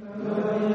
Domine,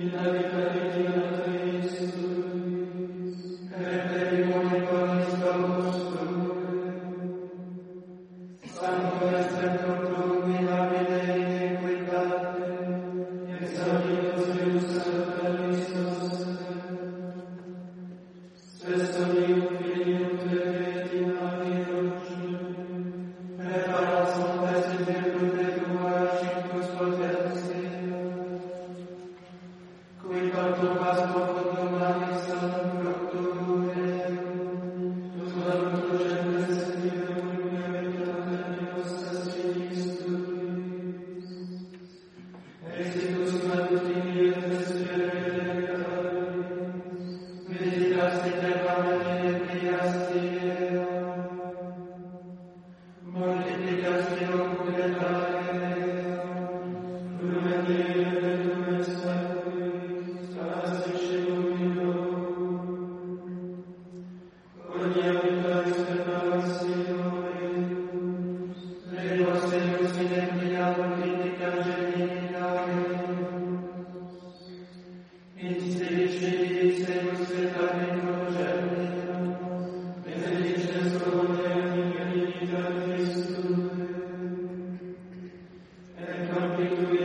من إنك الفريق. to and coming to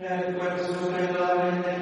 et per superare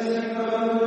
Christ.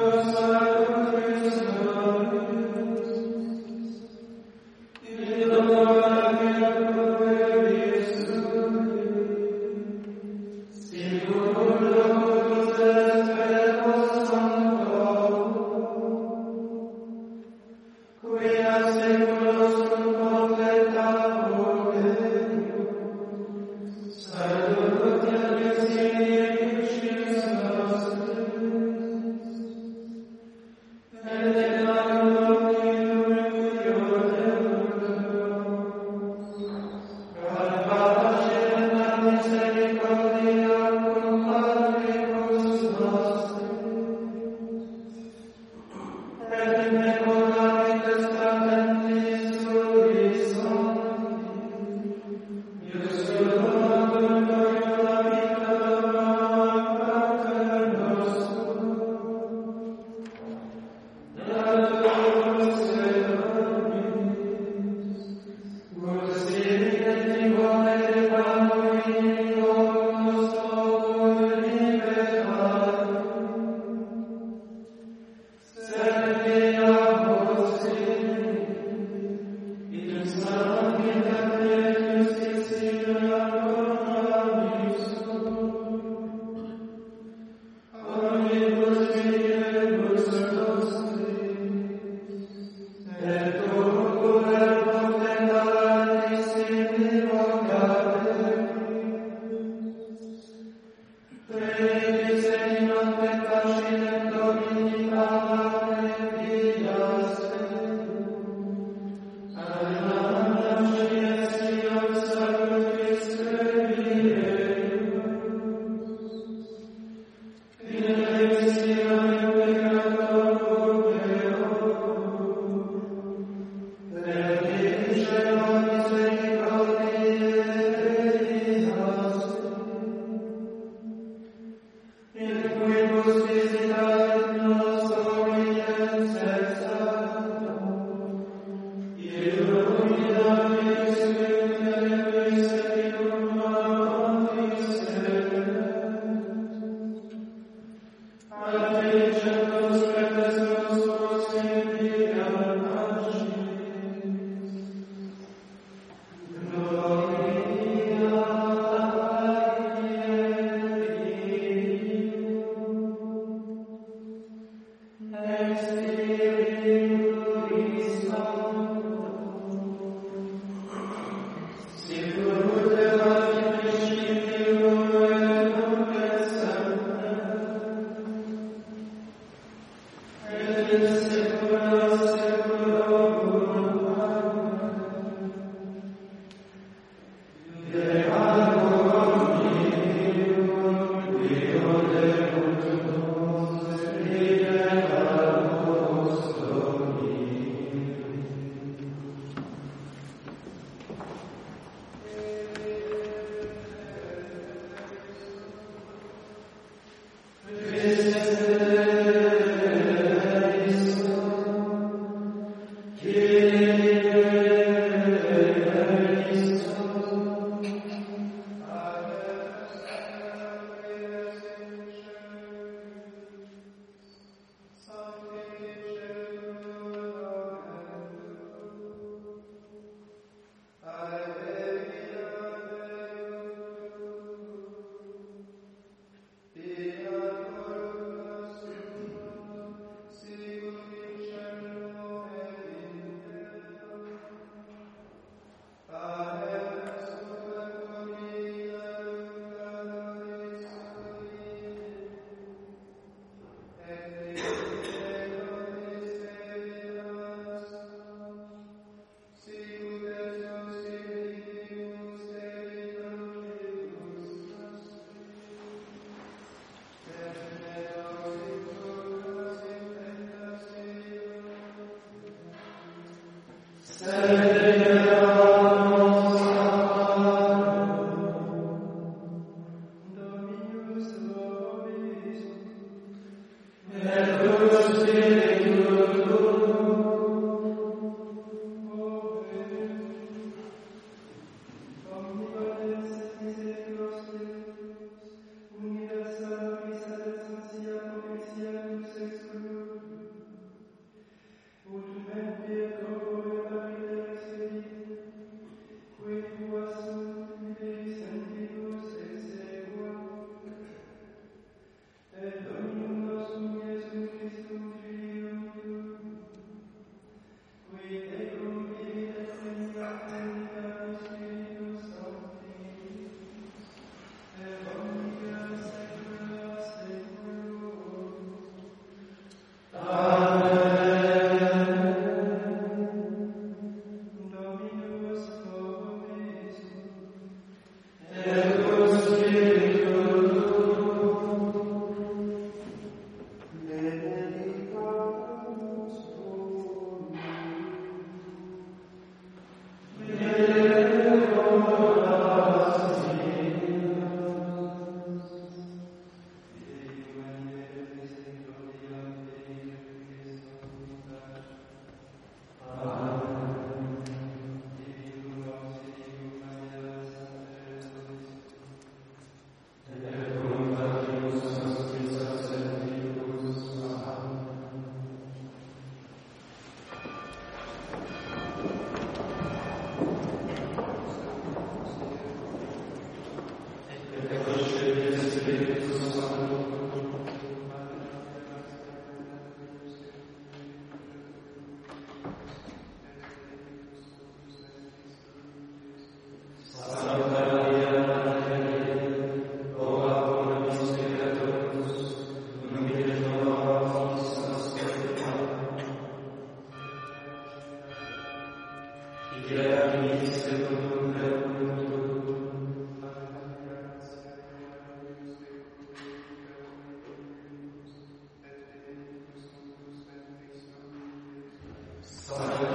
Thank